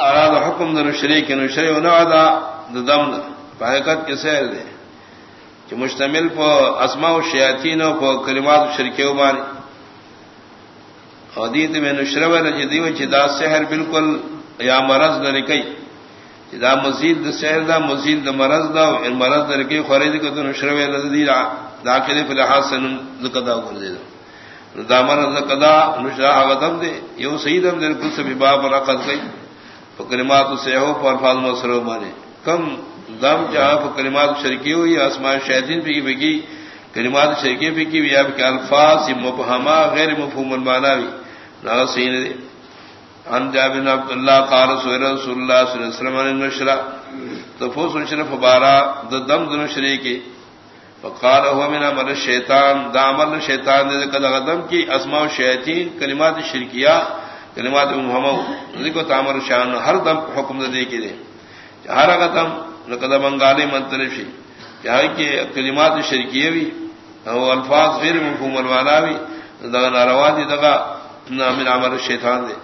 اراد حکم در شریک نو شری و نعدا دم حقیقت کے سیر دے کہ مشتمل پو اسماء و شیاطین و پو کلمات شرکیو مانی حدیث میں نشرو لجدی و چدا سحر بالکل یا مرض نہ لکئی چدا مزید دا سحر دا مزید دا مرض دا ان مرض دا لکئی خورید کو تو نشرو لجدی داخل فی لحاظ سے نکدا کر دے دا دامن قدا نشرا آگتم دے یو سیدم دے کل سے باب رقد گئی فکلمات سے ہو پر الفاظ مسرو مانے کم دم جہاں فکلمات شرکی ہوئی آسمان شیطین پہ کی بگی کلمات شرکی پہ کی یا کہ الفاظ مبہما غیر مفہوم المانا بھی نہ سین دے ان جابر عبد اللہ قال رسول اللہ صلی اللہ علیہ وسلم نے نشرا تو فوس نشرف بارا دم دن شریکی فقال هو من عمل الشیطان. دا عمل شیطان دے کدا قدم کی اسماء الشیاطین کلمات شرکیہ، کلمات محمد. ذکر تعمر شان ہر دم حکم دے کی دے ہر قدم نقد منگالی منترشی چاہے کہ کلمات شرکیہ بھی او الفاظ غیر مفہوم الوانا بھی دا ناروا دی دغا من عمل الشیطان دے